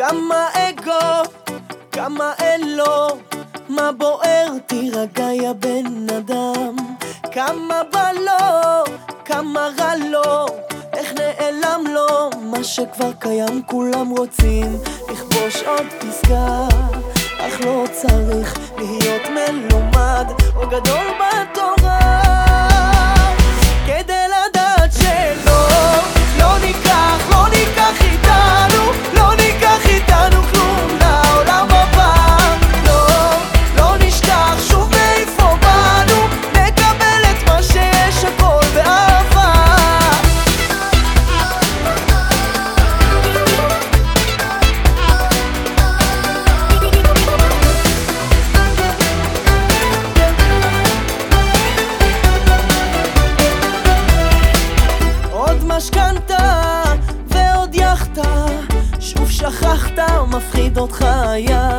כמה אגו, כמה אין לו, מה בוער? תירגע יא בן אדם. כמה בא לו, כמה רע לו, איך נעלם לו, מה שכבר קיים כולם רוצים לכבוש עוד פסגה, אך לא צריך להיות מלומד או גדול בתורה. משכנתה ועוד יאכטה שוב שכחת, מפחיד אותך הים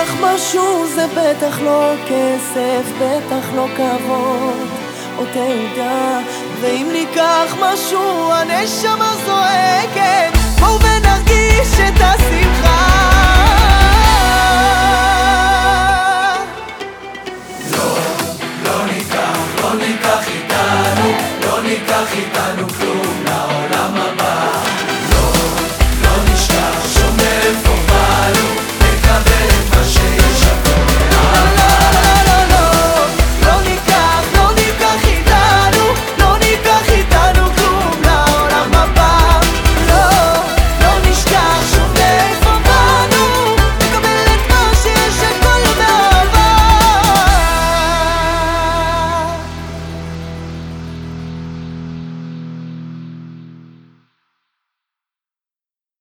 ניקח משהו זה בטח לא כסף, בטח לא כבוד או תעודה. ואם ניקח משהו הנשמה זועקת. בואו ונרגיש את השמחה. לא ניקח, לא ניקח איתנו, לא ניקח איתנו כלום לעולם